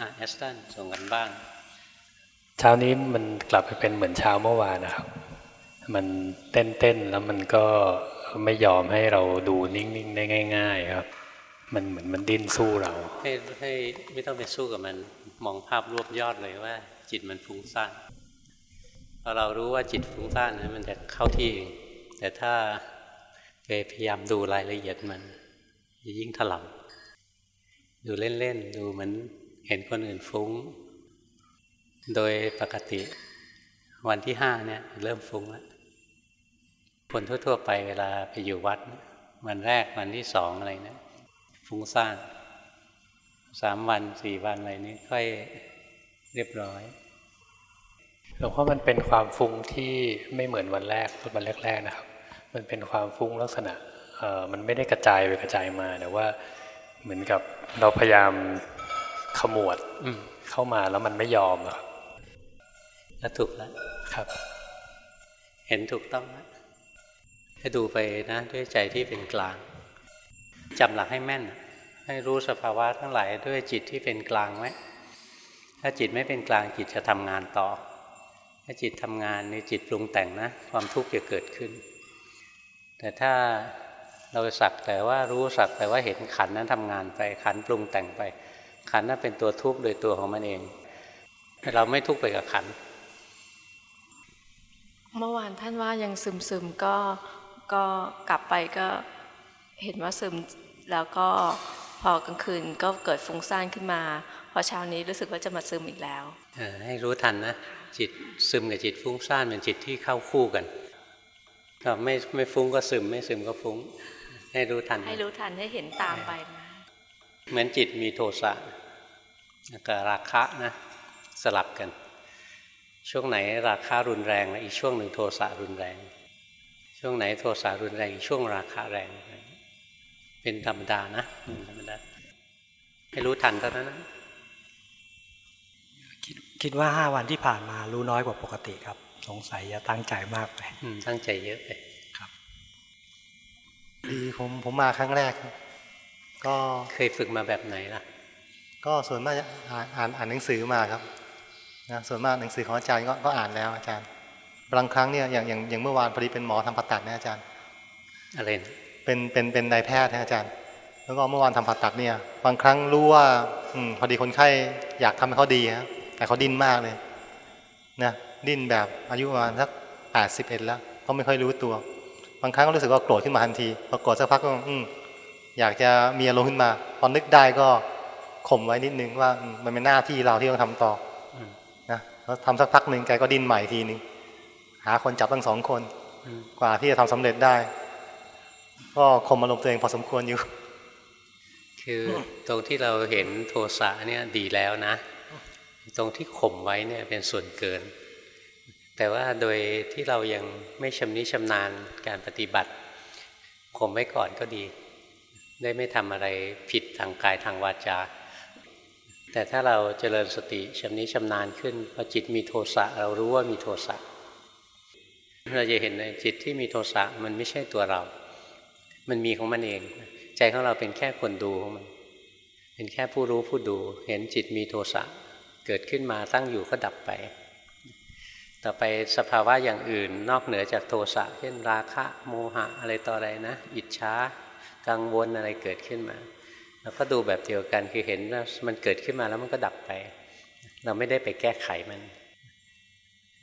อะแอสตันส่งกันบ้าง เช้านี้มันกลับไปเป็นเหมือนเช้าเมื่อวานนะครับ มันเต้นเต้นๆแล้วมันก็ไม่ยอมให้เราดูนิ่งๆได้ง่าย ๆ ครับ มันเหมือนมันดิ้นสู้เราให้ให้ไม่ต้องไปสู้กับมันมองภาพรวบยอดเลยว่า จิตมันฟุ้งซ่านพอเรารู้ว่าจิตฟุ้งซ่านนะมันจะเข้าที่เองแต่ถ้าไปพยายามดูรายละเอียดมันจะยิ่งถลำดูเล่นๆดูเหมือน เห็นคนอื่นฟุ้ง โดยปกติ วันที่ห้าเนี่ย เริ่มฟุ้งแล้วคนทั่ว ๆ ไปเวลาไปอยู่วัด วันแรกวันที่สองอะไรเนี่ยฟุ้งซ่านสามวันสี่วันอะไรนี้ค่อยเรียบร้อยหลวงพ่อมันเป็นความฟุ้งที่ไม่เหมือนวันแรกวันแรกๆนะครับ มันเป็นความฟุ้งลักษณะเอ่อมันไม่ได้กระจายไปกระจายมาแต่ว่าเหมือนกับเราพยายาม ขมวดอืเข้ามาแล้วมันไม่ยอมอะครับแล้วถูกแล้วครับ เห็นถูกต้องแล้วให้ดูไปนะด้วยใจที่เป็นกลางจำหลักให้แม่น ให้รู้สภาวะทั้งหลายด้วยจิตที่เป็นกลางไว้ถ้าจิตไม่เป็นกลางจิตจะทำงานต่อ ถ้าจิตทำงานในจิตปรุงแต่งนะ ความทุกข์จะเกิดขึ้น แต่ถ้าเราสักแต่ว่ารู้สักแต่ว่าเห็นขันนั้นทำงานไปขันปรุงแต่งไป ขันนั้นเป็นตัวทุกข์โดยตัวของมันเอง เราไม่ทุกข์ไปกับขัน เมื่อวานท่านว่ายังซึมซึมๆก็ก็กลับไปก็เห็นว่าซึมแล้วก็พอกลางคืนก็เกิดฟุ้งซ่านขึ้นมา พอเช้านี้รู้สึกว่าจะมาซึมอีกแล้วเออให้รู้ทันนะ จิตซึมกับจิตฟุ้งซ่านเป็นจิตที่เข้าคู่กันก็ไม่ไม่ฟุ้งก็ซึมไม่ซึมก็ฟุ้ง ให้รู้ทันนะให้รู้ทันให้เห็นตามไปนะ เหมือนจิตมีโทสะกับราคะนะสลับกัน ช่วงไหนราคะรุนแรงแล้วอีกช่วงหนึ่งโทสะรุนแรง ช่วงไหนโทสะรุนแรงอีกช่วงราคะแรง เป็นธรรมดานะเป็นธรรมดาให้รู้ทันเท่านั้นนะคิดคิดว่าห้าวันที่ผ่านมารู้น้อยกว่าปกติครับ สงสัยจะตั้งใจมากไปอืมตั้งใจเยอะไปดีผมผมมาครั้งแรกครับ ก็เคยฝึกมาแบบไหนล่ะ ก็ส่วนมากจะอ่านอ่านอ่านหนังสือมาครับนะส่วนมากหนังสือของอาจารย์ก็ก็อ่านแล้วอาจารย์บางครั้งเนี่ยอย่างอย่างอย่างเมื่อวานพอดีเป็นหมอทำผ่าตัดนะอาจารย์อะไรนะเป็นเป็นเป็นนายแพทย์นะอาจารย์ แล้วก็เมื่อวานทำผ่าตัดเนี่ย บางครั้งรู้ว่าอมพอดีคนไข้อยากทำให้เขาดีครับแต่เขาดิ้นมากเลยนะดิ้นแบบอายุประมาณสักแปดสิบเอ็ดแล้วเขาไม่ค่อยรู้ตัว บางครั้งก็รู้สึกว่าโกรธขึ้นมาทันทีพอโกรธสักพักก็อืม อยากจะมีอารมณ์ขึ้นมา พอนึกได้ก็ข่มไว้นิดนึงว่าอืมมันเป็นหน้าที่เราที่ต้องทำต่ออืมนะแล้วทำสักพักหนึ่งแกก็ดิ้นใหม่ทีหนึ่งหาคนจับตั้งสองคนอืมกว่าที่จะทำสำเร็จได้ ก็ข่มอารมณ์ตัวเองพอสมควรอยู่ คือตรงที่เราเห็นโทสะเนี่ยดีแล้วนะ ตรงที่ข่มไว้เนี่ยเป็นส่วนเกิน แต่ว่าโดยที่เรายังไม่ชำนิชำนาญการปฏิบัติข่มไว้ก่อนก็ดี ได้ไม่ทำอะไรผิดทางกายทางวาจา แต่ถ้าเราเจริญสติชำนิชำนาญขึ้นพอจิตมีโทสะเรารู้ว่ามีโทสะเราจะเห็นในจิตที่มีโทสะมันไม่ใช่ตัวเรา มันมีของมันเอง ใจของเราเป็นแค่คนดูของมัน เป็นแค่ผู้รู้ผู้ดู เห็นจิตมีโทสะเกิดขึ้นมาตั้งอยู่ก็ดับไป ต่อไปสภาวะอย่างอื่น นอกเหนือจากโทสะเช่นราคะ โมหะอะไรต่ออะไรนะ อิจฉา กังวลอะไรเกิดขึ้นมาเราก็ดูแบบเดียวกันคือเห็นว่ามันเกิดขึ้นมาแล้วมันก็ดับไป เราไม่ได้ไปแก้ไขมัน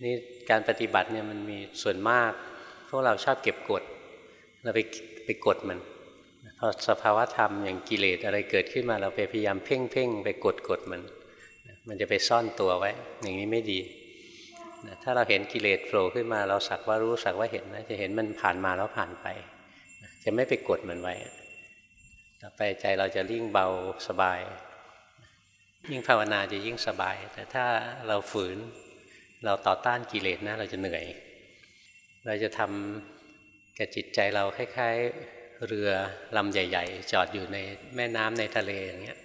นี่การปฏิบัติเนี่ยมันมีส่วนมากพวกเราชอบเก็บกด เราไปไปกดมันพอสภาวะธรรมอย่างกิเลสอะไรเกิดขึ้นมาเราไปพยายามเพ่งเพ่งไปกดกดมัน มันจะไปซ่อนตัวไว้ อย่างนี้ไม่ดีนะถ้าเราเห็นกิเลสโผล่ขึ้นมาเราสักว่ารู้สักว่าเห็นนะจะเห็นมันผ่านมาแล้วผ่านไป จะไม่ไปกดมันไว้ต่อไปใจเราจะยิ่งเบาสบาย ยิ่งภาวนาจะยิ่งสบาย แต่ถ้าเราฝืนเราต่อต้านกิเลสนะ เราจะเหนื่อย เราจะทำกับจิตใจเราคล้ายๆเรือลำใหญ่ ๆ จอดอยู่ในแม่น้ำในทะเลอย่างเงี้ย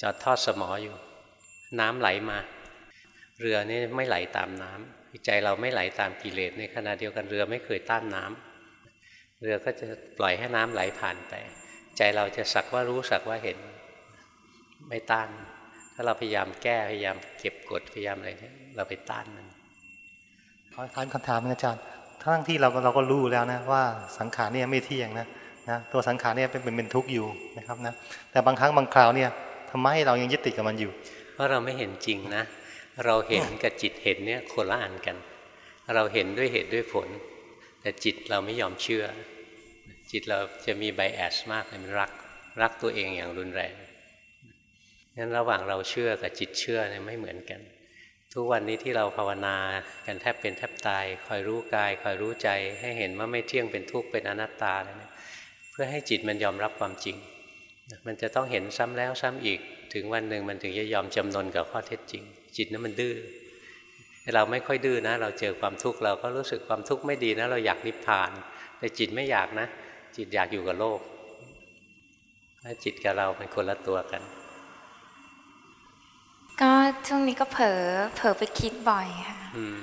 จอดทอดสมออยู่ น้ำไหลมา เรือนี่ไม่ไหลตามน้ำใจเราไม่ไหลตามกิเลสในขณะเดียวกันเรือไม่เคยต้านน้ำ เรือก็จะปล่อยให้น้ำไหลผ่านไป ใจเราจะสักว่ารู้สักว่าเห็นไม่ต้าน ถ้าเราพยายามแก้พยายามเก็บกดพยายามอะไรเนี่ยเราไปต้านมันขอถามคำถามหนึงอาจารย์ทั้งที่เราก็เราก็รู้แล้วนะว่าสังขารเนี่ยไม่เที่ยงนะนะตัวสังขารเนี่ยเป็นเป็นเป็นทุกข์อยู่นะครับนะแต่บางครั้งบางคราวเนี่ยทำไมเรายังยึดติดกับมันอยู่ เพราะเราไม่เห็นจริงนะ เราเห็นกับจิตเห็นเนี่ยคนละอันกัน เราเห็นด้วยเหตุด้วยผล แต่จิตเราไม่ยอมเชื่อ จิตเราจะมีไบแอสมากเลยมันรักรักตัวเองอย่างรุนแรงงั้นระหว่างเราเชื่อกับจิตเชื่อเนี่ยไม่เหมือนกัน ทุกวันนี้ที่เราภาวนากันแทบเป็นแทบตาย คอยรู้กาย คอยรู้ใจให้เห็นว่าไม่เที่ยงเป็นทุกข์เป็นอนัตตาเลยนะเพื่อให้จิตมันยอมรับความจริง มันจะต้องเห็นซ้ำแล้วซ้ำอีก ถึงวันหนึ่งมันถึงจะยอมจำนนกับข้อเท็จจริง จิตนั้นมันดื้อ เราไม่ค่อยดื้อนะ เราเจอความทุกข์เราก็รู้สึกความทุกข์ไม่ดีนะ เราอยากนิพพาน แต่จิตไม่อยากนะ จิตอยากอยู่กับโลกถ้าจิตกับเราเป็นคนละตัวกัน ก็ช่วงนี้ก็เผลอเผลอไปคิดบ่อยค่ะอืม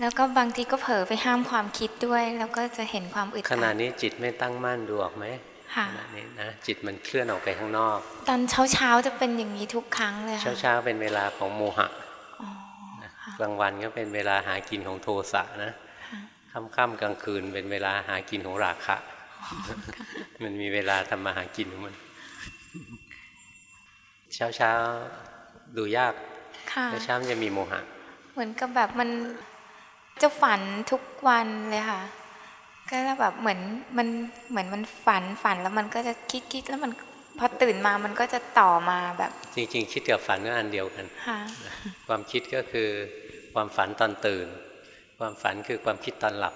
แล้วก็บางทีก็เผลอไปห้ามความคิดด้วย แล้วก็จะเห็นความอึดขอัณะดนี้จิตไม่ตั้งมั่นดูออกไหมค่ะขณะนี้นะจิตมันเคลื่อนออกไปข้างนอก ตอนเช้าเช้าๆจะเป็นอย่างนี้ทุกครั้งเลยเช้าค่ะเช้าๆเป็นเวลาของโมหะอ๋อนะ กลางวันก็เป็นเวลาหากินของโทสะนะค่ำๆกลางคืนเป็นเวลาหากินของราคะ มันมีเวลาทำมาหากินของมัน เช้าเช้าๆดูยากค่ะเช้าเช้าๆมันจะมีโมหะ เหมือนกับแบบมันจะฝันทุกวันเลยค่ะ ก็แบบเหมือนมันเหมือนมันฝันฝันแล้วมันก็จะคิดคิดแล้วมันพอตื่นมามันก็จะต่อมาแบบ จริง ๆ คิดกับฝันก็อันเดียวกันค่ะความคิดก็คือ ความฝันตอนตื่น ความฝันคือความคิดตอนหลับ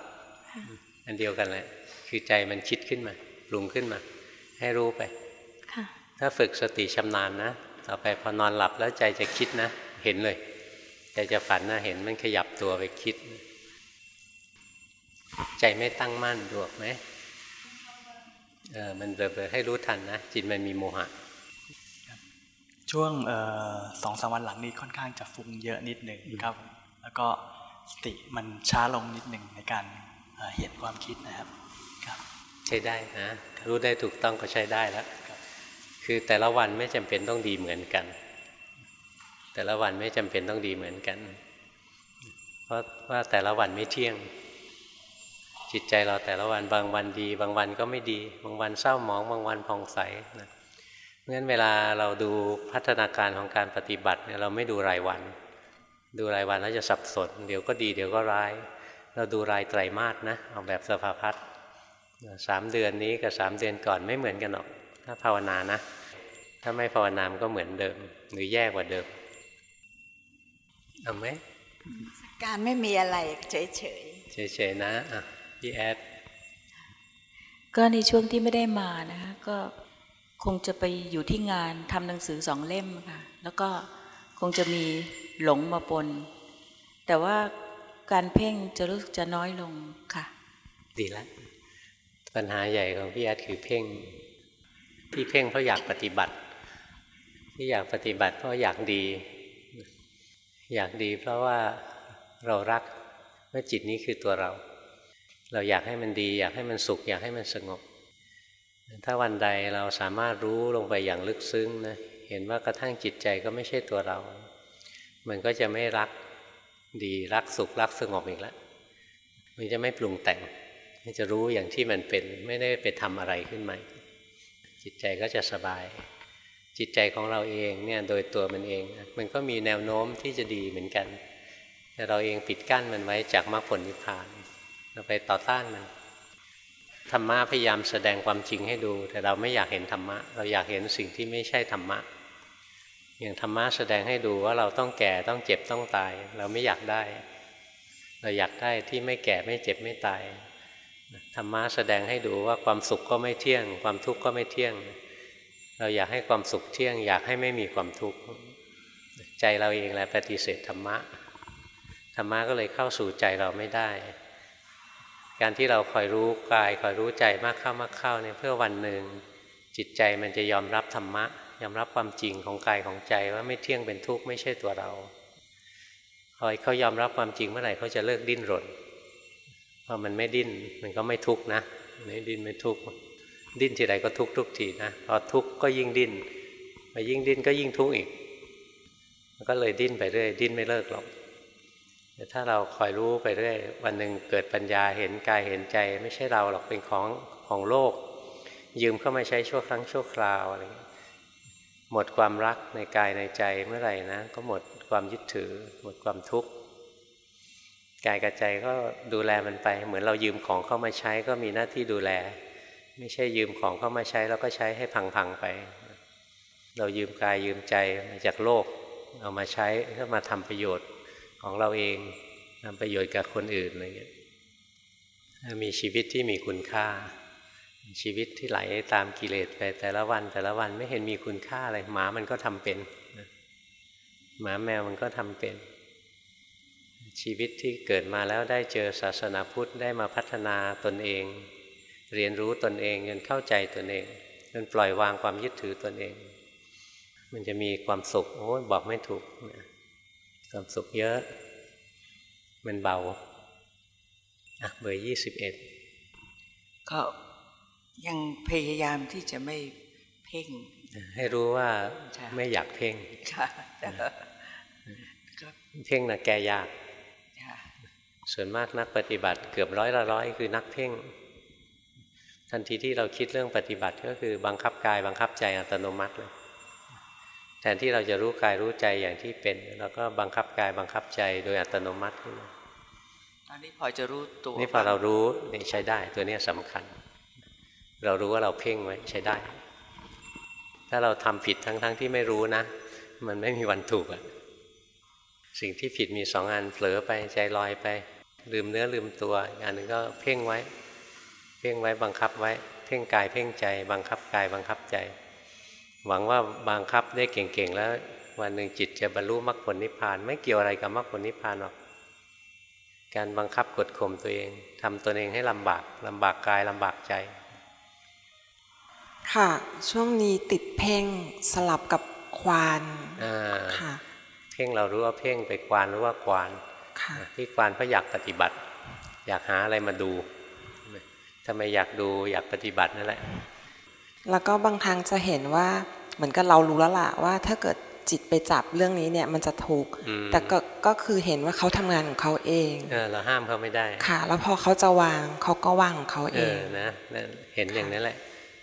อันเดียวกันแหละ คือใจมันคิดขึ้นมาปรุงขึ้นมา ให้รู้ไปค่ะถ้าฝึกสติชำนาญนะ ต่อไปพอนอนหลับแล้วใจจะคิดนะ เห็นเลย ใจจะฝันนะ เห็นมันขยับตัวไปคิด ใจไม่ตั้งมั่นดูออกไหมเออมันเบลอๆให้รู้ทันนะ จิตมันมีโมหะช่วงเอ่อสองสามวันหลังนี้ค่อนข้างจะฟุ้งเยอะนิดหนึ่งครับ แล้วก็สติมันช้าลงนิดหนึ่งในการเอ่อเห็นความคิดนะครับครับใช้ได้นะรู้ได้ถูกต้องก็ใช้ได้แล้วคือแต่ละวันไม่จำเป็นต้องดีเหมือนกัน แต่ละวันไม่จำเป็นต้องดีเหมือนกัน เพราะว่าแต่ละวันไม่เที่ยง จิตใจเราแต่ละวันบางวันดี บางวันก็ไม่ดี บางวันเศร้าหมอง บางวันผ่องใสนะเพราะฉะนั้นเวลาเราดูพัฒนาการของการปฏิบัติเนี่ยเราไม่ดูรายวัน ดูรายวันแล้วจะสับสน เดี๋ยวก็ดีเดี๋ยวก็ร้าย เราดูรายไตรมาสนะเอาแบบสภาพัฒน์สามเดือนนี้กับสามเดือนก่อนไม่เหมือนกันหรอก ถ้าภาวนานะ ถ้าไม่ภาวนามันก็เหมือนเดิม หรือแย่กว่าเดิมเอาไหมการไม่มีอะไรเฉยเฉยๆนะอะพี่แอดก็ในช่วงที่ไม่ได้มานะคะก็คงจะไปอยู่ที่งานทำหนังสือสองเล่มค่ะแล้วก็คงจะมี หลงมาปน แต่ว่าการเพ่งจะรู้สึกจะน้อยลงค่ะ ดีแล้วปัญหาใหญ่ของพี่แอดคือเพ่ง ที่เพ่งเพราะอยากปฏิบัติ ที่อยากปฏิบัติเพราะอยากดี อยากดีเพราะว่าเรารักว่าจิตนี้คือตัวเรา เราอยากให้มันดี อยากให้มันสุข อยากให้มันสงบ ถ้าวันใดเราสามารถรู้ลงไปอย่างลึกซึ้งนะเห็นว่ากระทั่งจิตใจก็ไม่ใช่ตัวเรา มันก็จะไม่รักดีรักสุขรักสงบอีกแล้ว มันจะไม่ปรุงแต่ง มันจะรู้อย่างที่มันเป็น ไม่ได้ไปทำอะไรขึ้นมา จิตใจก็จะสบาย จิตใจของเราเองเนี่ยโดยตัวมันเอง มันก็มีแนวโน้มที่จะดีเหมือนกัน แต่เราเองปิดกั้นมันไว้จากมรรคผลนิพพาน เราไปต่อต้านมัน ธรรมะพยายามแสดงความจริงให้ดู แต่เราไม่อยากเห็นธรรมะ เราอยากเห็นสิ่งที่ไม่ใช่ธรรมะ อย่างธรรมะแสดงให้ดูว่าเราต้องแก่ต้องเจ็บต้องตาย เราไม่อยากได้ เราอยากได้ที่ไม่แก่ไม่เจ็บไม่ตายธรรมะแสดงให้ดูว่าความสุขก็ไม่เที่ยง ความทุกข์ก็ไม่เที่ยง เราอยากให้ความสุขเที่ยง อยากให้ไม่มีความทุกข์ใจเราเองแหละปฏิเสธธรรมะธรรมะก็เลยเข้าสู่ใจเราไม่ได้ การที่เราคอยรู้กายคอยรู้ใจมากเข้ามากเข้าเนี่ยเพื่อวันหนึ่งจิตใจมันจะยอมรับธรรมะ ยอมรับความจริงของกายของใจว่าไม่เที่ยงเป็นทุกข์ไม่ใช่ตัวเราพอเขายอมรับความจริงเมื่อไหร่เขาจะเลิกดิ้นรนพอมันไม่ดิ้นมันก็ไม่ทุกข์นะไม่ดิ้นไม่ทุกข์ดิ้นทีไรก็ทุกข์ทุกทีนะพอทุกข์ก็ยิ่งดิ้นพอยิ่งดิ้นก็ยิ่งทุกข์อีกมันก็เลยดิ้นไปเรื่อยดิ้นไม่เลิกหรอกแต่ถ้าเราคอยรู้ไปเรื่อยวันหนึ่งเกิดปัญญาเห็นกายเห็นใจ ไม่ใช่เราหรอกเป็นของของโลก ยืมเข้ามาใช้ชั่วครั้งชั่วคราวอะไรเงี้ย หมดความรักในกายในใจเมื่อไหร่นะก็หมดความยึดถือ หมดความทุกข์กายกับใจก็ดูแลมันไป เหมือนเรายืมของเข้ามาใช้ก็มีหน้าที่ดูแล ไม่ใช่ยืมของเข้ามาใช้แล้วก็ใช้ให้พังๆไป เรายืมกายยืมใจมาจากโลก เอามาใช้เพื่อมาทำประโยชน์ของเราเองทำประโยชน์กับคนอื่นอะไรเงี้ยมีชีวิตที่มีคุณค่า ชีวิตที่ไหลตามกิเลสไปแต่ละวันแต่ละวันไม่เห็นมีคุณค่าอะไรหมามันก็ทำเป็นหมาแมวมันก็ทำเป็น ชีวิตที่เกิดมาแล้วได้เจอศาสนาพุทธได้มาพัฒนาตนเอง เรียนรู้ตนเองจนเข้าใจตนเองจนปล่อยวางความยึดถือตนเอง มันจะมีความสุขโอ้บอกไม่ถูกความสุขเยอะ มันเบาอะเบอร์ยี่สิบเอ็ดก็ ยังพยายามที่จะไม่เพ่ง ให้รู้ว่าใช่ไม่อยากเพ่งค่ะแต่ก็ก็เพ่งนะแก้ยากค่ะส่วนมากนักปฏิบัติเกือบร้อยละร้อยคือนักเพ่ง ทันทีที่เราคิดเรื่องปฏิบัติก็คือบังคับกายบังคับใจอัตโนมัติเลยแทนที่เราจะรู้กายรู้ใจอย่างที่เป็นเราก็บังคับกายบังคับใจโดยอัตโนมัติขึ้นมาตอนนี้พอจะรู้ตัวนี่พอเรารู้นี่ใช้ได้ตัวเนี้ยสำคัญ เรารู้ว่าเราเพ่งไว้ใช้ได้ ถ้าเราทำผิดทั้งๆทที่ไม่รู้นะ มันไม่มีวันถูกอะสิ่งที่ผิดมีสองอันเผลอไปใจลอยไป ลืมเนื้อลืมตัวอันหนึ่งก็เพ่งไว้ เพ่งไว้บังคับไว้ เพ่งกายเพ่งใจ บังคับกายบังคับใจ หวังว่าบังคับได้เก่งๆแล้ววันหนึ่งจิตจะบรรลุมรรคผลนิพพาน ไม่เกี่ยวอะไรกับมรรคผลนิพพานหรอก การบังคับกดข่มตัวเองทำตัวเองให้ลำบากลำบากกายลำบากใจ ค่ะ ช่วงนี้ติดเพ่งสลับกับควานอ่าค่ะ เพ่งเรารู้ว่าเพ่งไปควานรู้ว่าควานค่ะที่ควานเพราะอยากปฏิบัติ อยากหาอะไรมาดูทำไมอยากดูอยากปฏิบัตินั่นแหละ แล้วก็บางครั้งจะเห็นว่าเหมือนกับเรารู้แล้วล่ะว่าถ้าเกิดจิตไปจับเรื่องนี้เนี่ยมันจะทุกข์อืมแต่ก็ก็คือเห็นว่าเขาทำงานของเขาเองเออเราห้ามเขาไม่ได้ ค่ะ แล้วพอเขาจะวางเขาก็วางของเขาเอเองอนะนั่นเห็นอย่างนั้นแหละ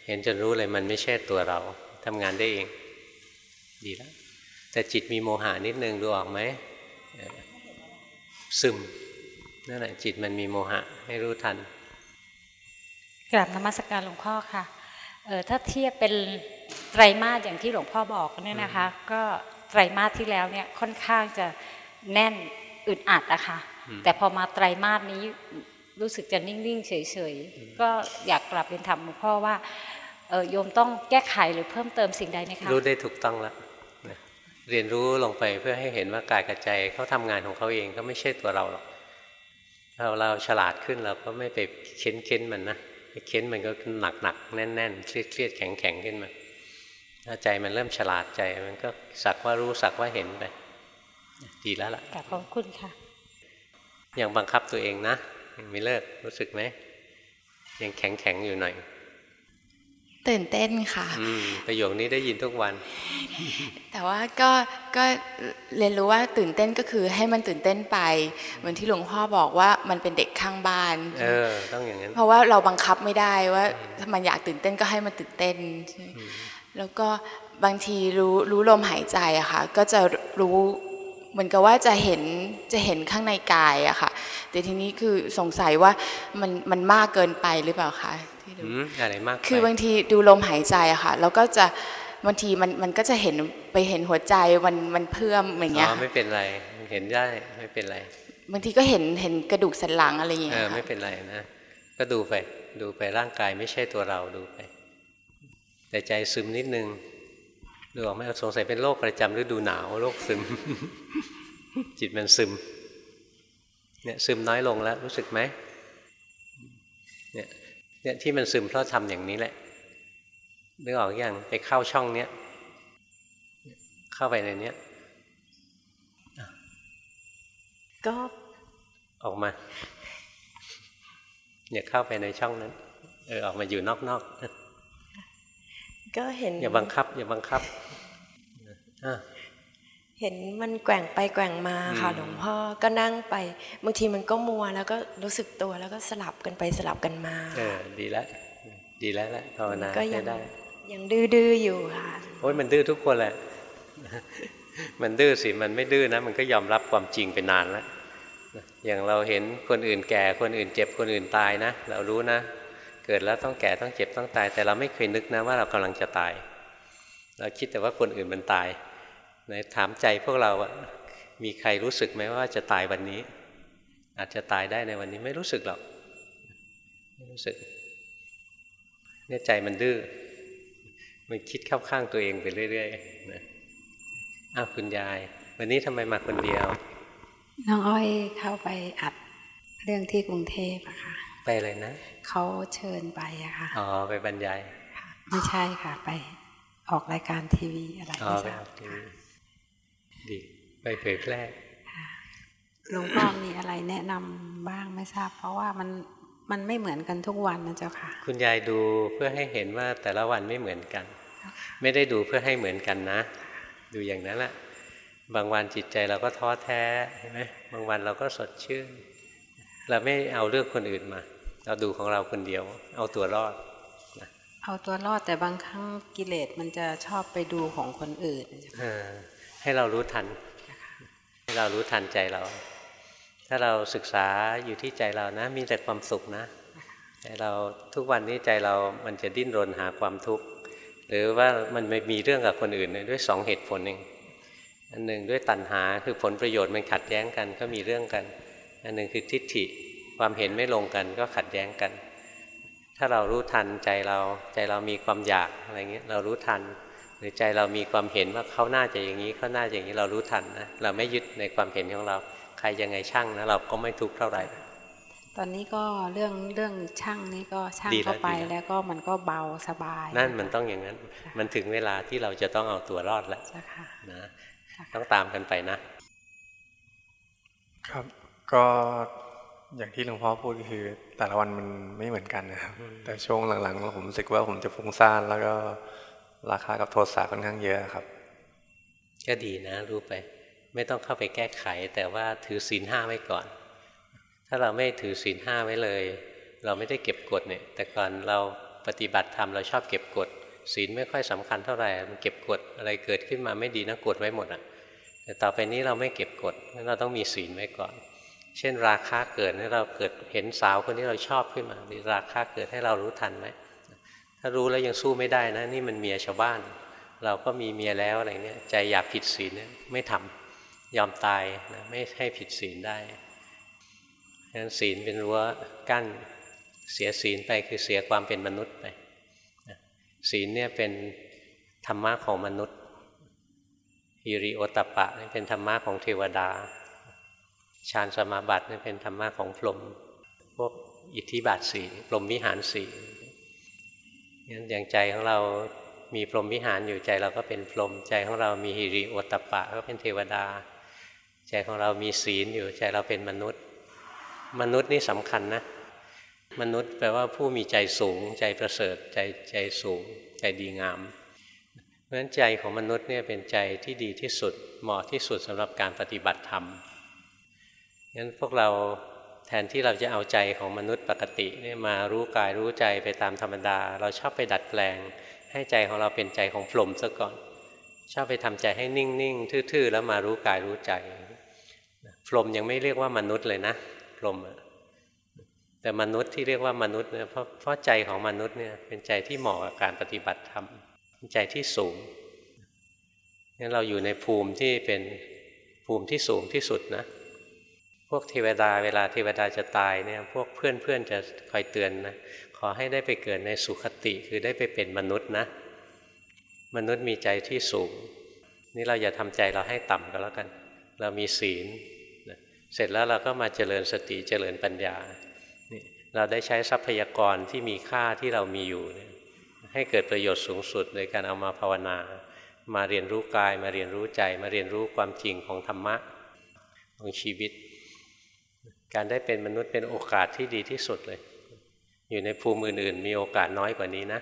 เห็นจนรู้เลยมันไม่ใช่ตัวเราทำงานได้เอง ดีแล้วแต่จิตมีโมหะนิดนึงดูออกไหมเออซึมนั่นแหละจิตมันมีโมหะให้รู้ทันกราบนมัสการหลวงพ่อค่ะเออถ้าเทียบเป็นไตรมาสอย่างที่หลวงพ่อบอกเนี่ยนะคะ ก็ไตรมาสที่แล้วเนี่ยค่อนข้างจะแน่นอึดอัดอะค่ะอืมแต่พอมาไตรมาสนี้รู้สึกจะนิ่งๆเฉยๆก็อยากกลับเรียนถามหลวงพ่อว่าเออ โยมต้องแก้ไขหรือเพิ่มเติมสิ่งใดไหมคะรู้ได้ถูกต้องแล้วนะเรียนรู้ลงไปเพื่อให้เห็นว่ากายกับใจเขาทำงานของเขาเองก็ไม่ใช่ตัวเราหรอกเราเราฉลาดขึ้นเราก็ไม่ไปเค้นเค้นมันนะไปเค้นมันก็หนักหนักแน่นแน่นเครียดเครียดแข็งแข็งขึ้นมาถ้าใจมันเริ่มฉลาดใจมันก็สักว่ารู้สักว่าเห็นไปดีแล้วล่ะกราบขอบคุณค่ะยังบังคับตัวเองนะยังไม่เลิกรู้สึกไหมยังแข็งแข็งอยู่หน่อย ตื่นเต้นค่ะอืมประโยคนี้ได้ยินทุกวัน แต่ว่าก็ก็เรียนรู้ว่าตื่นเต้นก็คือให้มันตื่นเต้นไป เหมือนที่หลวงพ่อบอกว่ามันเป็นเด็กข้างบ้านเออต้องอย่างนั้นเพราะว่าเราบังคับไม่ได้ว่าถ้ามันอยากตื่นเต้นก็ให้มันตื่นเต้นใช่ไหมแล้วก็บางทีรู้รู้ลมหายใจอะค่ะ ก็จะรู้เหมือนกับว่าจะเห็นจะเห็นข้างในกายอะค่ะ แต่ทีนี้คือสงสัยว่ามันมันมากเกินไปหรือเปล่าคะ ที่รู้อืมอะไรมากไปคือบางทีดูลมหายใจอะค่ะ แล้วก็จะบางทีมันมันก็จะเห็นไปเห็นหัวใจมันมันเพิ่มอย่างเงี้ยอ๋อไม่เป็นไรเห็นได้ไม่เป็นไรบางทีก็เห็นเห็นกระดูกสันหลังอะไรอย่างเอเงี้ยอไม่ค่ะเป็นไรนะก็ดูไปดูไปร่างกายไม่ใช่ตัวเราดูไป แต่ใจซึมนิดนึงดูออกไหมสงสัยเป็นโรคประจำฤดูหนาวโรคซึม จิตมันซึมเนี่ยซึมน้อยลงแล้วรู้สึกไหมเนี่ย เนี่ยที่มันซึมเพราะทำอย่างนี้แหละนึกออกอยังไปเข้าช่องเนี้ยเข้าไปในเนี้ยก็ออกมาอย่าเข้าไปในช่องนั้น เออออกมาอยู่นอกก็เห็นๆอย่าบังคับ อย่าบังคับอะ เห็นมันแกว่งไปแกว่งมาค่ะอืมหลวงพ่อก็นั่งไปบางทีมันก็มัวแล้วก็รู้สึกตัวแล้วก็สลับกันไปสลับกันมาเออดีแล้วดีแล้วแหละภาวนาก็ยัใช้งได้ยังดื้อๆอยู่ค่ะโอ้ยมันดื้อทุกคนแหละ มันดื้อสิมันไม่ดื้อนะ มันก็ยอมรับความจริงไปนานแล้วอย่างเราเห็นคนอื่นแก่คนอื่นเจ็บคนอื่นตายนะ เรารู้นะ เกิดแล้วต้องแก่ต้องเจ็บต้องตาย แต่เราไม่เคยนึกนะว่าเรากำลังจะตาย เราคิดแต่ว่าคนอื่นมันตาย ไหนถามใจพวกเราอะมีใครรู้สึกไหมว่าจะตายวันนี้ อาจจะตายได้ในวันนี้ไม่รู้สึกหรอกไม่รู้สึกเนี่ยใจมันดื้อมันคิดเข้าข้างตัวเองไปเรื่อยๆนะอ้าวคุณยาย วันนี้ทำไมมาคนเดียว น้องอ้อยเข้าไปอัดเรื่องที่กรุงเทพอะค่ะ ไปเลยนะเขาเชิญไปอะค่ะอ๋อไปบรรยายไม่ใช่ค่ะ ไปออกรายการทีวีอะไรอ๋อไม่ไปทราเอาบทีวี ดีไปเผยแพร่หลวงพ่อมีอะไรแนะนำบ้างไม่ทราบ เพราะว่ามันมันไม่เหมือนกันทุกวันนะเจ้าค่ะ คุณยายดูเพื่อให้เห็นว่าแต่ละวันไม่เหมือนกัน ไม่ได้ดูเพื่อให้เหมือนกันนะ ดูอย่างนั้นแหละบางวันจิตใจเราก็ท้อแท้เห็นไหมบางวันเราก็สดชื่น เราไม่เอาเรื่องคนอื่นมา เราดูของเราคนเดียว เอาตัวรอดเอาตัวรอดแต่บางครั้งกิเลสมันจะชอบไปดูของคนอื่น นะเจ้าค่ะเออให้เรารู้ทัน ให้เรารู้ทันใจเรา ถ้าเราศึกษาอยู่ที่ใจเรานะ มีแต่ความสุขนะใจเราทุกวันนี้ใจเรามันจะดิ้นรนหาความทุกข์หรือว่ามันไม่มีเรื่องกับคนอื่นเนี่ยด้วยสองเหตุผลเองอันหนึ่งด้วยตัณหาคือผลประโยชน์มันขัดแย้งกันก็มีเรื่องกัน อันหนึ่งคือทิฏฐิความเห็นไม่ลงกันก็ขัดแย้งกัน ถ้าเรารู้ทันใจเราใจเรามีความอยากอะไรเงี้ยเรารู้ทัน หรือใจเรามีความเห็นว่าเขาน่าจะอย่างนี้เขาน่าจะอย่างนี้เรารู้ทันนะเราไม่ยึดในความเห็นของเรา ใครยังไงช่างนะเราก็ไม่ทุกข์เท่าไหร่ ตอนนี้ก็เรื่องเรื่องช่างนี่ก็ช่างดีแล้วเข้าไปดีแล้วแล้วก็มันก็เบาสบาย นั่นมันต้องอย่างนั้น มันถึงเวลาที่เราจะต้องเอาตัวรอดแล้วเจ้าค่ะนะต้องตามกันไปนะ ครับก็อย่างที่หลวงพ่อพูดก็คือ แต่ละวันมันไม่เหมือนกันนะครับแต่ช่วงหลังๆผมรู้สึกว่าผมจะฟุ้งซ่านแล้วก็ ราคากับโทสะค่อนข้างเยอะครับ ก็ดีนะรู้ไป ไม่ต้องเข้าไปแก้ไข แต่ว่าถือศีลห้าไว้ก่อน ถ้าเราไม่ถือศีลห้าไว้เลย เราไม่ได้เก็บกฎเนี่ย แต่ก่อนเราปฏิบัติธรรมเราชอบเก็บกฎศีลไม่ค่อยสำคัญเท่าไหร่มันเก็บกฎอะไรเกิดขึ้นมาไม่ดีนะกดไว้หมดอะ แต่ต่อไปนี้เราไม่เก็บกฎเราต้องมีศีลไว้ก่อน เช่น ราคาเกิดให้เราเกิดเห็นสาวคนที่เราชอบขึ้นมาหรือราคาเกิดให้เรารู้ทันไหม ถ้ารู้แล้วยังสู้ไม่ได้นะ นี่มันเมียชาวบ้าน เราก็มีเมียแล้วอะไรเงี้ยใจอยากผิดศีลเนี่ยไม่ทำยอมตายนะไม่ให้ผิดศีลได้ฉะนั้นศีลเป็นรั้วกั้นเสียศีลไปคือเสียความเป็นมนุษย์ไปศีลเนี่ยเป็นธรรมะของมนุษย์ฮิริโอตตปปะนี่เป็นธรรมะของเทวดาฌานสมาบัตินี่เป็นธรรมะของพรหมพวกอิทธิบาทสี่พรหมวิหารสี่ งั้นอย่างใจของเรามีพรหมวิหารอยู่ใจเราก็เป็นพรหมใจของเรามีฮิริโอตตปปะก็เป็นเทวดา ใจของเรามีศีลอยู่ใจเราเป็นมนุษย์ มนุษย์นี่สำคัญนะ มนุษย์แปลว่าผู้มีใจสูง ใจประเสริฐใจใจสูง ใจดีงามเพราะฉะนั้นใจของมนุษย์เนี่ยเป็นใจที่ดีที่สุดเหมาะที่สุดสำหรับการปฏิบัติธรรมงั้นพวกเรา แทนที่เราจะเอาใจของมนุษย์ปกติเนี่ยมารู้กายรู้ใจไปตามธรรมดา เราชอบไปดัดแปลง ให้ใจของเราเป็นใจของพรหมซะก่อน ชอบไปทำใจให้นิ่ง ๆ ทื่อ ๆ แล้วมารู้กายรู้ใจ พรหมยังไม่เรียกว่ามนุษย์เลยนะ พรหมแต่มนุษย์ที่เรียกว่ามนุษย์เนี่ยเพราะเพราะใจของมนุษย์เนี่ยเป็นใจที่เหมาะกับการปฏิบัติธรรมใจที่สูงงั้นเราอยู่ในภูมิที่เป็นภูมิที่สูงที่สุดนะ พวกเทวดาเวลาเทวดาจะตายเนี่ยพวกเพื่อนๆจะคอยเตือนนะขอให้ได้ไปเกิดในสุคติคือได้ไปเป็นมนุษย์นะ มนุษย์มีใจที่สูง นี่เราอย่าทำใจเราให้ต่ำก็แล้วกัน เรามีศีลเสร็จแล้วเราก็มาเจริญสติเจริญปัญญาเราได้ใช้ทรัพยากรที่มีค่าที่เรามีอยู่ ให้เกิดประโยชน์สูงสุดโดยการเอามาภาวนา มาเรียนรู้กายมาเรียนรู้ใจ มาเรียนรู้ความจริงของธรรมะของชีวิต การได้เป็นมนุษย์เป็นโอกาสที่ดีที่สุดเลย อยู่ในภูมิอื่น ๆ มีโอกาสน้อยกว่านี้นะ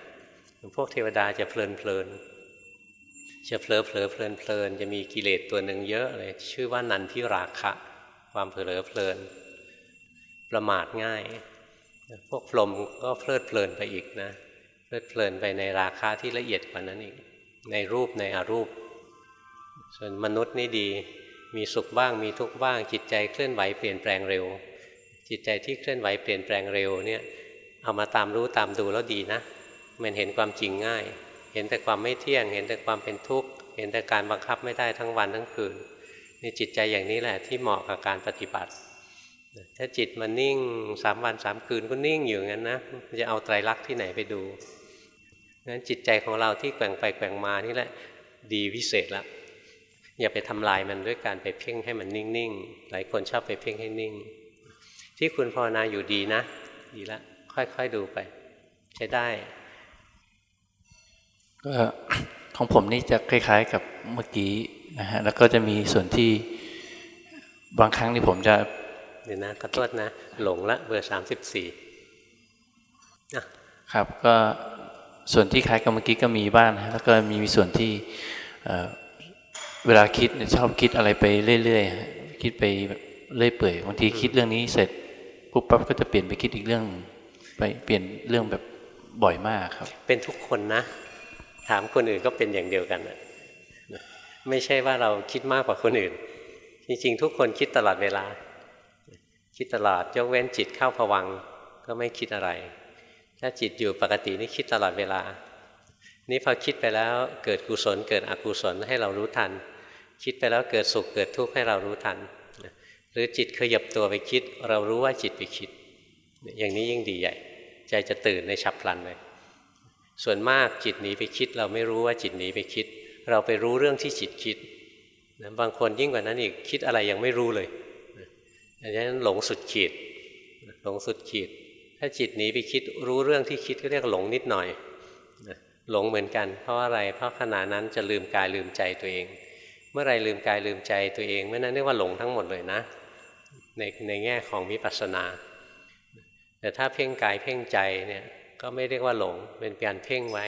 พวกเทวดาจะเพลินเพลินจะเผลอเผลอเพลินเพลินจะมีกิเลสตัวหนึ่งเยอะเลย ชื่อว่านันทิราคะ ความเผลอเพลิน ประมาทง่าย พวกพรหมก็เพลิดเพลินไปอีกนะ เพลิดเพลินไปในราคาที่ละเอียดกว่านั้นอีก ในรูปในอรูป ส่วนมนุษย์นี่ดี มีสุขบ้างมีทุกข์บ้าง จิตใจเคลื่อนไหวเปลี่ยนแปลงเร็ว จิตใจที่เคลื่อนไหวเปลี่ยนแปลงเร็วเนี่ยเอามาตามรู้ตามดูแล้วดีนะ มันเห็นความจริงง่าย เห็นแต่ความไม่เที่ยง เห็นแต่ความเป็นทุกข์เห็นแต่การบังคับไม่ได้ทั้งวันทั้งคืนนี่จิตใจอย่างนี้แหละที่เหมาะกับการปฏิบัติ ถ้าจิตมันนิ่งสามวันสามคืนก็นิ่งอยู่งั้นนะจะเอาไตรลักษณ์ที่ไหนไปดูงั้นจิตใจของเราที่แกว่งไปแกว่งมานี่แหละดีวิเศษละ อย่าไปทำลายมันด้วยการไปเพ่งให้มันนิ่งๆ หลายคนชอบไปเพ่งให้นิ่ง ที่คุณภาวนาอยู่ดีนะ ดีละ ค่อยๆดูไป ใช้ได้ก็ของผมนี่จะคล้าย ๆ กับเมื่อกี้นะฮะแล้วก็จะมีส่วนที่บางครั้งที่ผมจะเดี๋ยวนะขอโทษนะ หลงละเบอร์สามสิบสี่ครับก็ส่วนที่คล้ายกับเมื่อกี้ก็มีบ้างนะแล้วก็มีมีส่วนที่ เวลาคิดชอบคิดอะไรไปเรื่อยๆคิดไปเรื่อยเปื่อยบางทีคิดเรื่องนี้เสร็จปุ๊บปั๊บก็จะเปลี่ยนไปคิดอีกเรื่อง ไปเปลี่ยนเรื่องแบบบ่อยมากครับ เป็นทุกคนนะ ถามคนอื่นก็เป็นอย่างเดียวกันไม่ใช่ว่าเราคิดมากกว่าคนอื่น จริง ๆ ทุกคนคิดตลอดเวลา คิดตลอดยกเว้นจิตเข้าผวังก็ไม่คิดอะไร ถ้าจิตอยู่ปกตินี่คิดตลอดเวลา นี่พอคิดไปแล้วเกิดกุศลเกิดอกุศลให้เรารู้ทัน คิดไปแล้วเกิดสุขเกิดทุกข์ให้เรารู้ทัน หรือจิตขยับตัวไปคิด เรารู้ว่าจิตไปคิด อย่างนี้ยิ่งดีใหญ่ ใจจะตื่นในฉับพลันเลยส่วนมากจิตหนีไปคิด เราไม่รู้ว่าจิตหนีไปคิด เราไปรู้เรื่องที่จิตคิดบางคนยิ่งกว่านั้นอีกคิดอะไรยังไม่รู้เลยดังนั้นหลงสุดขีดหลงสุดขีด ถ้าจิตหนีไปคิดรู้เรื่องที่คิดก็เรียกหลงนิดหน่อยหลงเหมือนกัน เพราะอะไรเพราะขณะนั้นจะลืมกายลืมใจตัวเอง เมื่อไรลืมกายลืมใจตัวเองเมื่อนั้นเรียกว่าหลงทั้งหมดเลยนะ ในในแง่ของวิปัสสนา แต่ถ้าเพ่งกายเพ่งใจเนี่ยก็ไม่เรียกว่าหลงเป็นการเพ่งไว้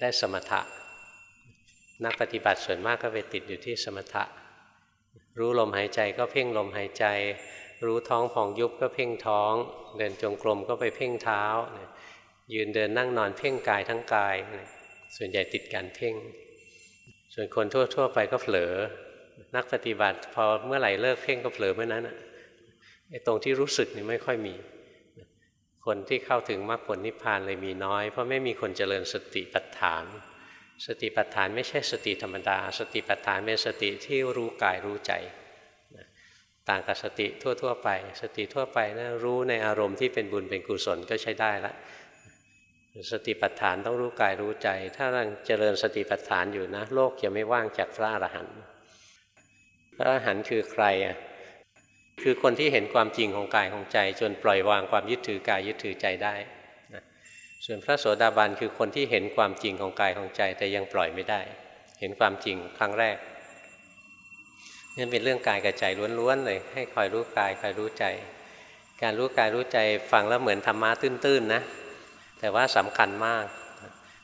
ได้สมถะ นักปฏิบัติส่วนมากก็ไปติดอยู่ที่สมถะ รู้ลมหายใจก็เพ่งลมหายใจ รู้ท้องผ่องยุบก็เพ่งท้อง เดินจงกรมก็ไปเพ่งเท้า ยืนเดินนั่งนอนเพ่งกายทั้งกาย ส่วนใหญ่ติดการเพ่ง ส่วนคนทั่ว ๆ ไปก็เผลอ นักปฏิบัติพอเมื่อไหร่เลิกเพ่งก็เผลอเมื่อนั้นไอ้ตรงที่รู้สึกนี่ไม่ค่อยมี คนที่เข้าถึงมรรคผลนิพพานเลยมีน้อย เพราะไม่มีคนเจริญสติปัฏฐาน สติปัฏฐานไม่ใช่สติธรรมดา สติปัฏฐานเป็นสติที่รู้กายรู้ใจต่างกับสติทั่ว ๆ ไป สติทั่วไปนะรู้ในอารมณ์ที่เป็นบุญเป็นกุศลก็ใช้ได้ละ สติปัฏฐานต้องรู้กายรู้ใจ ถ้าเราเจริญสติปัฏฐานอยู่นะ โลกจะไม่ว่างจากพระอรหันต์พระอรหันต์คือใครอะคือคนที่เห็นความจริงของกายของใจ จนปล่อยวางความยึดถือกายยึดถือใจได้นะส่วนพระโสดาบันคือคนที่เห็นความจริงของกายของใจแต่ยังปล่อยไม่ได้ เห็นความจริงครั้งแรกนี่เป็นเรื่องกายกับใจล้วนๆเลย ให้คอยรู้กายคอยรู้ใจ การรู้กายรู้ใจฟังแล้วเหมือนธรรมะตื้นๆนะ แต่ว่าสำคัญมาก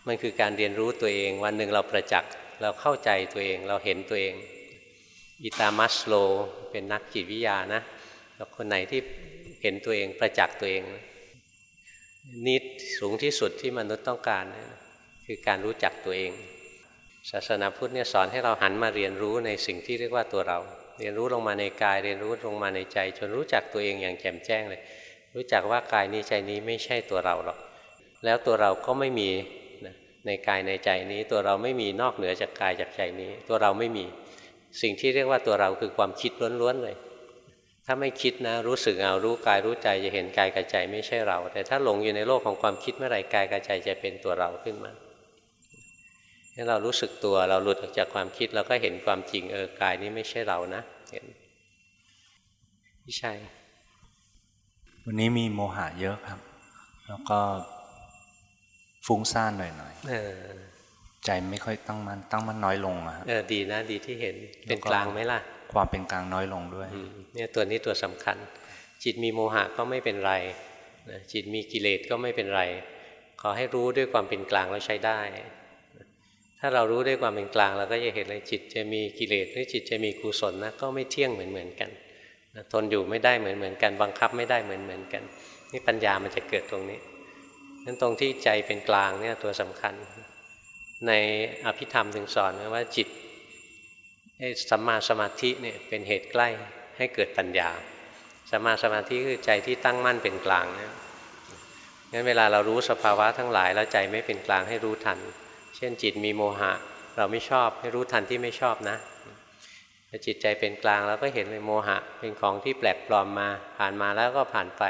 มันคือการเรียนรู้ตัวเอง วันหนึ่งเราประจักษ์เราเข้าใจตัวเอง เราเห็นตัวเอง อิตามัสโลเป็นนักจิตวิทยานะแล้วคนไหนที่เห็นตัวเองประจักษ์ตัวเองนิดสูงที่สุดที่มนุษย์ต้องการ คือการรู้จักตัวเอง ศาสนาพุทธเนี่ยสอนให้เราหันมาเรียนรู้ในสิ่งที่เรียกว่าตัวเรา เรียนรู้ลงมาในกาย เรียนรู้ลงมาในใจ จนรู้จักตัวเองอย่างแจ่มแจ้งเลย รู้จักว่ากายนี้ใจนี้ไม่ใช่ตัวเราหรอก แล้วตัวเราก็ไม่มีในกายในใจนี้ ตัวเราไม่มีนอกเหนือจากกายจากใจนี้ ตัวเราไม่มีสิ่งที่เรียกว่าตัวเราคือความคิดล้วนๆเลย ถ้าไม่คิดนะรู้สึกเอารู้กายรู้ใจจะเห็นกายกับใจไม่ใช่เรา แต่ถ้าหลงอยู่ในโลกของความคิดเมื่อไหร่กายกับใจจะเป็นตัวเราขึ้นมาถ้าเรารู้สึกตัวเราหลุดออกจากความคิดเราก็เห็นความจริงเออกายนี้ไม่ใช่เรานะเห็นพี่ชัยวันนี้มีโมหะเยอะครับ แล้วก็ ฟุ้งซ่านหน่อยๆใจไม่ค่อยตั้งมันตั้งมันน้อยลงอะเออดีนะดีที่เห็นเป็นกลางไหมล่ะ ความเป็นกลางน้อยลงด้วยเนี่ยตัวนี้ตัวสำคัญ จิตมีโมหะก็ไม่เป็นไรนะจิตมีกิเลสก็ไม่เป็นไร ขอให้รู้ด้วยความเป็นกลางแล้วใช้ได้ ถ้าเรารู้ด้วยความเป็นกลางเราก็จะเห็นเลยจิตจะมีกิเลสหรือจิตจะมีกุศลนะก็ไม่เที่ยงเหมือนเหมือนกันทนอยู่ไม่ได้เหมือนเหมือนกัน บังคับไม่ได้เหมือนเหมือนกัน นี่ปัญญามันจะเกิดตรงนี้ นั้นตรงที่ใจเป็นกลางเนี่ยตัวสำคัญ ในอภิธรรมถึงสอนว่าจิตสัมมาสมาธิเนี่ยเป็นเหตุใกล้ให้เกิดปัญญาสัมมาสมาธิคือใจที่ตั้งมั่นเป็นกลางเนี่ยงั้นเวลาเรารู้สภาวะทั้งหลายแล้วใจไม่เป็นกลางให้รู้ทัน เช่นจิตมีโมหะ เราไม่ชอบให้รู้ทันที่ไม่ชอบนะแต่จิตใจเป็นกลางเราก็เห็นเลยโมหะ เป็นของที่แปลกปลอมมาผ่านมาแล้วก็ผ่านไป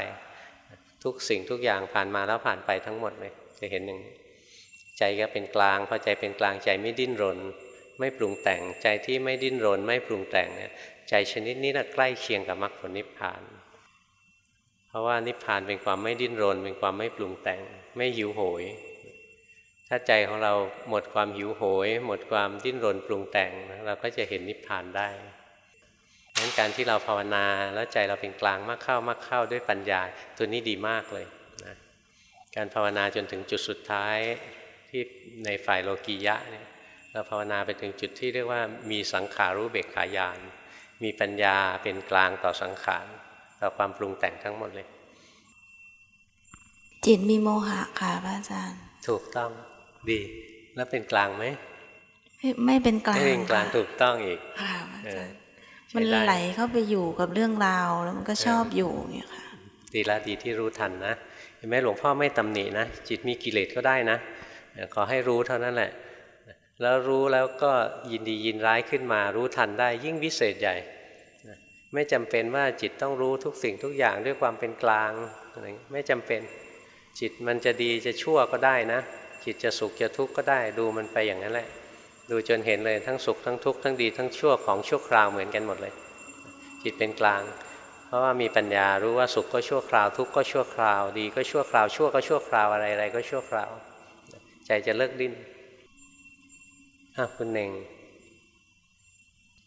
ทุกสิ่งทุกอย่างผ่านมาแล้วผ่านไปทั้งหมดเลยจะเห็นหนึ่งใจก็เป็นกลางพอใจเป็นกลางใจไม่ดิ้นรน ไม่ปรุงแต่งใจที่ไม่ดิ้นรน ไม่ปรุงแต่งเนี่ยใจชนิดนี้นะใกล้เคียงกับมรรคผลนิพพาน เพราะว่านิพพานเป็นความไม่ดิ้นรน เป็นความไม่ปรุงแต่ง ไม่หิวโหย ถ้าใจของเราหมดความหิวโหย หมดความดิ้นรนปรุงแต่ง เราก็จะเห็นนิพพานได้ งนั้นการที่เราภาวนาแล้วใจเราเป็นกลางมากเข้ามากเข้าด้วยปัญญา ตัวนี้ดีมากเลยนะการภาวนาจนถึงจุดสุดท้ายที่ในฝ่ายโลกียะเนี่ยเราภาวนาไปถึงจุดที่เรียกว่ามีสังขารู้เบกขายาน มีปัญญาเป็นกลางต่อสังขารต่อความปรุงแต่งทั้งหมดเลย จิตมีโมหะค่ะพระอาจารย์ ถูกต้องดี แล้วเป็นกลางไหมไม่ไม่เป็นกลางไม่เป็นกลางถูกต้องอีกค่ะพระอาจารย์ มันไหลเข้าไปอยู่กับเรื่องราวแล้วมันก็ชอบอยู่เนี่ยค่ะดีละดีที่รู้ทันนะเห็นไหมหลวงพ่อไม่ตำหนินะจิตมีกิเลสก็ได้นะขอให้รู้เท่านั้นแหละ แล้วรู้แล้วก็ยินดียินร้ายขึ้นมา รู้ทันได้ยิ่งวิเศษใหญ่ไม่จำเป็นว่าจิตต้องรู้ทุกสิ่งทุกอย่างด้วยความเป็นกลางอะไรไม่จำเป็นจิตมันจะดีจะชั่วก็ได้นะ จิตจะสุขจะทุกข์ก็ได้ดูมันไปอย่างนั้นแหละ ดูจนเห็นเลยทั้งสุขทั้งทุกข์ทั้งดีทั้งชั่วของชั่วคราวเหมือนกันหมดเลย จิตเป็นกลาง เพราะว่ามีปัญญารู้ว่าสุขก็ชั่วคราว ทุกข์ก็ชั่วคราว ดีก็ชั่วคราว ชั่วก็ชั่วคราวอะไรอะไรก็ชั่วคราว ใจจะเลิกดิ้นคุณเน่ง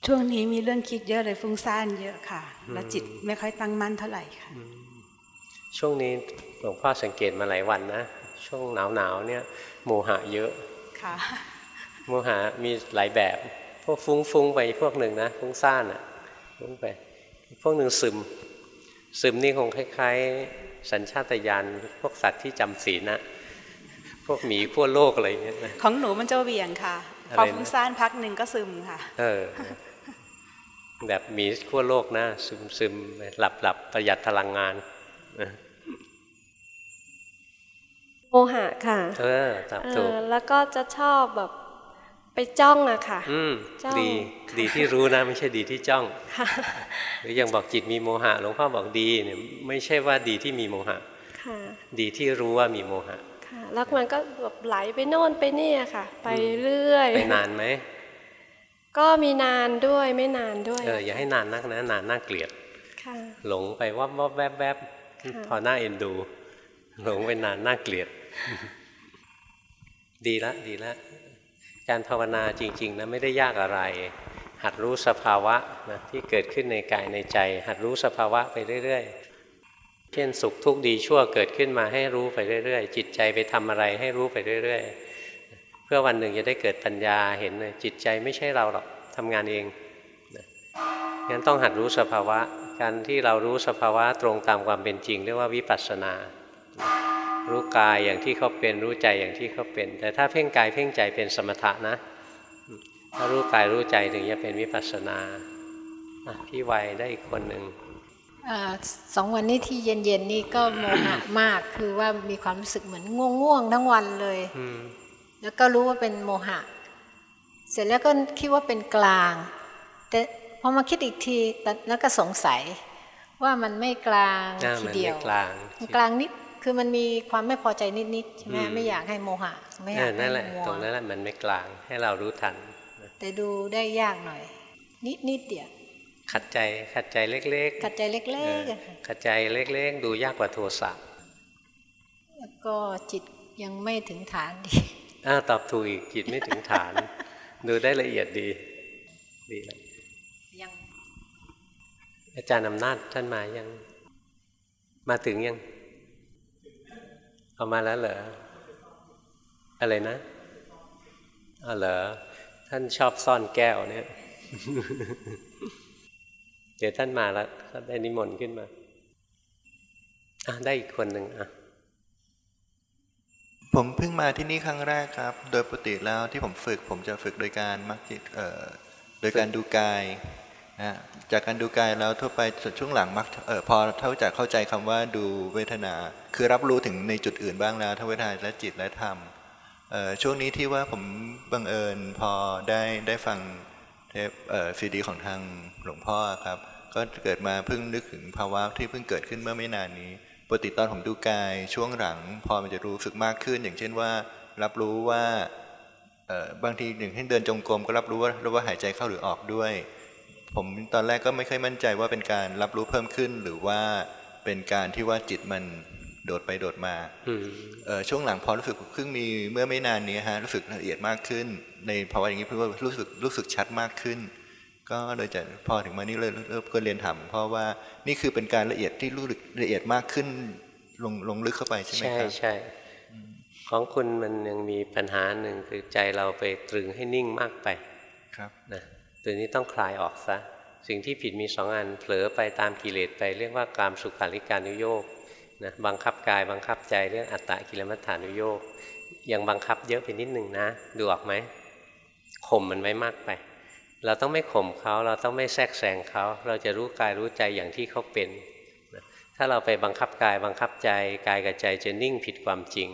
ช่วงนี้มีเรื่องคิดเยอะเลยฟุ้งซ่านเยอะค่ะ แล้วจิตไม่ค่อยตั้งมั่นเท่าไหร่ค่ะ ช่วงนี้หลวงพ่อสังเกตมาหลายวันนะ ช่วงหนาวหนาวเนี่ยโมหะเยอะค่ะ โมหะมีหลายแบบ พวกฟุ้งฟุ้งไปพวกหนึ่งนะฟุ้งซ่านอะฟุ้งไปพวกหนึ่งซึม ซึมนี่คงคล้าย ๆ สัญชาตญาณพวกสัตว์ที่จำศีลนะพวกหมีขั้วโลกอะไรอย่างเงี้ยนะของหนูมันจะเวียงค่ะพอฟุ้งซ่านพักหนึ่งก็ซึมค่ะ เออ แบบหมีขั้วโลกนะซึมซึมหลับหลับประหยัดพลังงานโมหะค่ะ เออตับถูกแล้วก็จะชอบแบบ ไปจ้องอะค่ะ อืมจ้องดีดีที่รู้นะ ไม่ใช่ดีที่จ้องค่ะหรือยังบอกจิตมีโมหะหลวงพ่อบอกดีเนี่ยไม่ใช่ว่าดีที่มีโมหะค่ะดีที่รู้ว่ามีโมหะค่ะแล้วมันก็แบบไหลไปโน่นไปนี่อะค่ะ ไปเรื่อยไปนานไหมก็มีนานด้วยไม่นานด้วยเอออย่าให้นานนักนะนานน่าเกลียดค่ะหลงไปวับวับแวบแวบค่ะพอหน้าเอ็นดู หลงไปนานน่าเกลียด ดีละดีละ การภาวนาจริงๆนะไม่ได้ยากอะไร หัดรู้สภาวะนะที่เกิดขึ้นในกายในใจ หัดรู้สภาวะไปเรื่อยๆ เช่นสุขทุกข์ดีชั่วเกิดขึ้นมาให้รู้ไปเรื่อยๆ จิตใจไปทำอะไรให้รู้ไปเรื่อยๆ เพื่อวันหนึ่งจะได้เกิดปัญญาเห็นเลยจิตใจไม่ใช่เราหรอกทำงานเองนะงั้นต้องหัดรู้สภาวะ การที่เรารู้สภาวะตรงตามความเป็นจริงเรียกว่าวิปัสสนา รู้กายอย่างที่เขาเป็นรู้ใจอย่างที่เขาเป็น แต่ถ้าเพ่งกายเพ่งใจเป็นสมถะนะ ถ้ารู้กายรู้ใจถึงจะเป็นวิปัสสนาอะพี่วัยได้อีกคนหนึ่งอาสองวันนี้ที่เย็นๆนี่ก็โมหะมากคือว่ามีความรู้สึกเหมือนง่วงๆทั้งวันเลยอืมแล้วก็รู้ว่าเป็นโมหะ เสร็จแล้วก็คิดว่าเป็นกลาง แต่พอมาคิดอีกทีแต่แล้วก็สงสัยว่ามันไม่กลางอ่าทีมันเดียไม่วกลางมันกลางนิด คือมันมีความไม่พอใจนิดๆใช่ไหมอืมไม่อยากให้โมหะไม่อากเอยอให้นั่นแหละมัวตรงนั้นแหละมันไม่กลางให้เรารู้ทัน แต่ดูได้ยากหน่อย นิดนิดๆเดียวขัดใจขัดใจเล็กๆกัดใจเล็เอกอๆอะค่ะขัดใจเล็ก ๆ ดูยากกว่าโทสะแล้วก็จิตยังไม่ถึงฐานดีอ้าตอบถูกอีกจิตไม่ถึงฐาน ดูได้ละเอียดดี ดีเลยยังอาจารย์อำนาจท่านมายัง มาถึงยัง เอามาแล้วเหรอ อะไรนะอ๋อเหรอ ท่านชอบซ่อนแก้วเนี่ย เดี๋ยวท่านมาแล้วก็ได้นิมนต์ขึ้นมา อะ ได้อีกคนหนึ่งอะผมเพิ่งมาที่นี่ครั้งแรกครับ โดยปกติแล้วที่ผมฝึก ผมจะฝึกโดยการมักจิตเอ่อโดยการดูกายนะจากการดูกายแล้วทั่วไปช่วงหลังมักเอ่อพอเท่าจากเข้าใจคำว่าดูเวทนา คือรับรู้ถึงในจุดอื่นบ้างแล้วทั้งเวทนาและจิตและธรรมช่วงนี้ที่ว่าผมบังเอิญพอได้ได้ฟังเทปซีดีของทางหลวงพ่อครับ ก็เกิดมาเพิ่งนึกถึงภาวะที่เพิ่งเกิดขึ้นเมื่อไม่นานนี้ปกติตอนผมดูกายช่วงหลัง พอมันจะรู้สึกมากขึ้น อย่างเช่นว่า รับรู้ว่าบางทีอย่งเช่เดินจงกรมก็รับรู้ว่ารู้ว่าหายใจเข้าหรือออกด้วย ผมตอนแรกก็ไม่ค่อยมั่นใจว่าเป็นการรับรู้เพิ่มขึ้น หรือว่าเป็นการที่ว่าจิตมัน โดดไปโดดมาอืมเอ่อช่วงหลังพอรู้สึกเพิ่งมีเมื่อไม่นานนี้ฮะรู้สึกละเอียดมากขึ้น ในภาวะอย่างนี้เพื่อว่ารู้สึกรู้สึกชัดมากขึ้น ก็เลยจะพอถึงมานี่เลยเริ่มก็เรียนถามเพราะว่านี่คือเป็นการละเอียดที่รู้สึกละเอียดมากขึ้นลงลงลึกเข้าไปใช่ไหมใช่ครับใช่ของคุณมันยังมีปัญหาหนึ่งคือใจเราไปตรึงให้นิ่งมากไปครับนะตัวนี้ต้องคลายออกซะสิ่งที่ผิดมีสองอันเผลอไปตามกิเลสไปเรียกว่ากามสุขาริการนุโยก นะบังคับกายบังคับใจเรื่องอัตตะกิลมัฏฐานุโยกยังบังคับเยอะไปนิดหนึ่งนะ ดูออกไหมข่มมันไว้มากไป เราต้องไม่ข่มเขาเราต้องไม่แทรกแซงเขาเราจะรู้กายรู้ใจอย่างที่เขาเป็นถ้าเราไปบังคับกายบังคับใจกายกับใจจะนิ่งผิดความจริง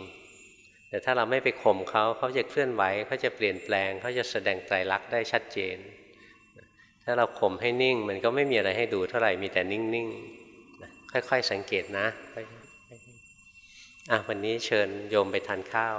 แต่ถ้าเราไม่ไปข่มเขาเขาจะเคลื่อนไหวเขาจะเปลี่ยนแปลงเขาจะแสดงไตรลักษณ์ได้ชัดเจน ถ้าเราข่มให้นิ่งมันก็ไม่มีอะไรให้ดูเท่าไหร่มีแต่นิ่งๆค่อยๆสังเกตนะค่อย อะวันนี้เชิญโยมไปทานข้าว